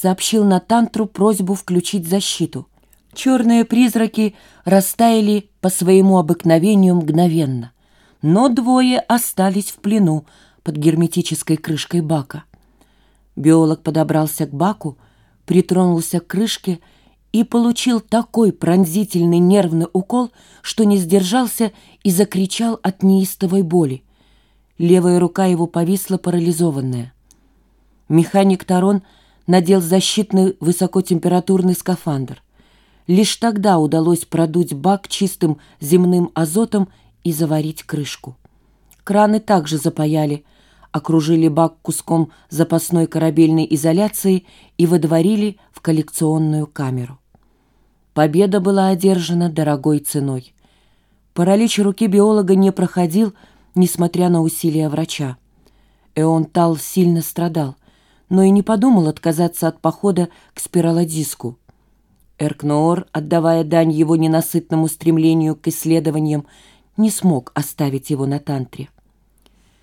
сообщил Натантру просьбу включить защиту. Черные призраки растаяли по своему обыкновению мгновенно, но двое остались в плену под герметической крышкой бака. Биолог подобрался к баку, притронулся к крышке и получил такой пронзительный нервный укол, что не сдержался и закричал от неистовой боли. Левая рука его повисла парализованная. Механик Тарон надел защитный высокотемпературный скафандр. Лишь тогда удалось продуть бак чистым земным азотом и заварить крышку. Краны также запаяли, окружили бак куском запасной корабельной изоляции и водворили в коллекционную камеру. Победа была одержана дорогой ценой. Паралич руки биолога не проходил, несмотря на усилия врача. Эон Тал сильно страдал, но и не подумал отказаться от похода к спиралодиску. Эркноор, отдавая дань его ненасытному стремлению к исследованиям, не смог оставить его на тантре.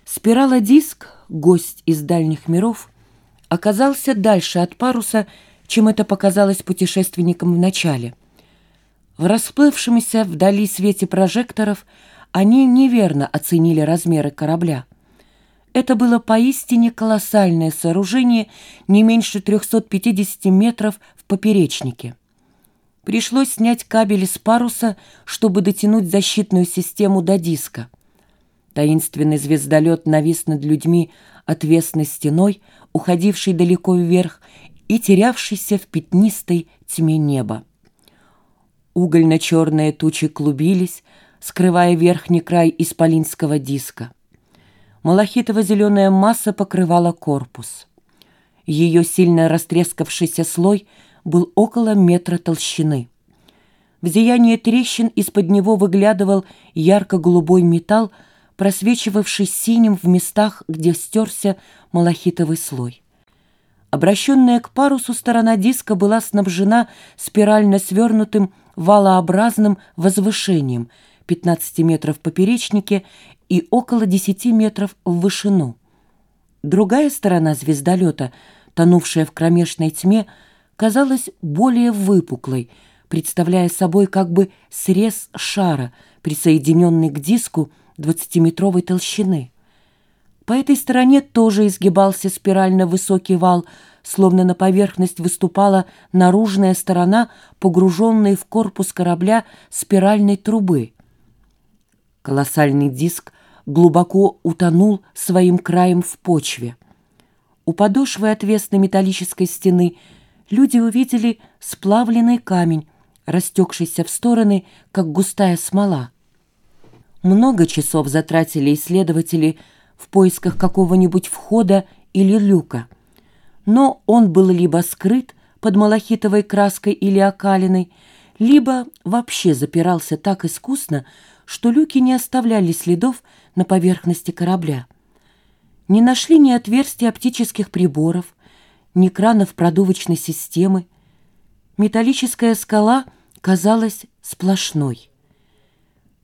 Спиралодиск, гость из дальних миров, оказался дальше от паруса, чем это показалось путешественникам в начале. В расплывшемся вдали свете прожекторов они неверно оценили размеры корабля. Это было поистине колоссальное сооружение не меньше 350 метров в поперечнике. Пришлось снять кабели с паруса, чтобы дотянуть защитную систему до диска. Таинственный звездолет навис над людьми отвесной стеной, уходившей далеко вверх и терявшейся в пятнистой тьме неба. Угольно-черные тучи клубились, скрывая верхний край исполинского диска. Малахитово-зеленая масса покрывала корпус. Ее сильно растрескавшийся слой — был около метра толщины. В зиянии трещин из-под него выглядывал ярко-голубой металл, просвечивавший синим в местах, где стерся малахитовый слой. Обращенная к парусу сторона диска была снабжена спирально свернутым валообразным возвышением 15 метров в поперечнике и около 10 метров в вышину. Другая сторона звездолета, тонувшая в кромешной тьме, казалась более выпуклой, представляя собой как бы срез шара, присоединенный к диску 20-метровой толщины. По этой стороне тоже изгибался спирально высокий вал, словно на поверхность выступала наружная сторона, погруженная в корпус корабля спиральной трубы. Колоссальный диск глубоко утонул своим краем в почве. У подошвы отвесной металлической стены – люди увидели сплавленный камень, растекшийся в стороны, как густая смола. Много часов затратили исследователи в поисках какого-нибудь входа или люка. Но он был либо скрыт под малахитовой краской или окалиной, либо вообще запирался так искусно, что люки не оставляли следов на поверхности корабля. Не нашли ни отверстий оптических приборов, ни кранов продувочной системы. Металлическая скала казалась сплошной.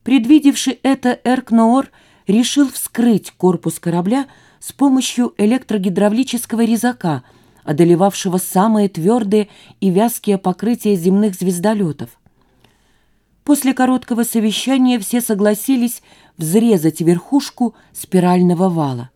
Предвидевший это Эркноор решил вскрыть корпус корабля с помощью электрогидравлического резака, одолевавшего самые твердые и вязкие покрытия земных звездолетов. После короткого совещания все согласились взрезать верхушку спирального вала.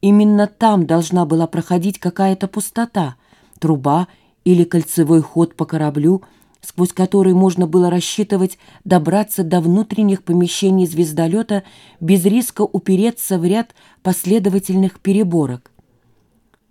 Именно там должна была проходить какая-то пустота, труба или кольцевой ход по кораблю, сквозь который можно было рассчитывать добраться до внутренних помещений звездолета без риска упереться в ряд последовательных переборок.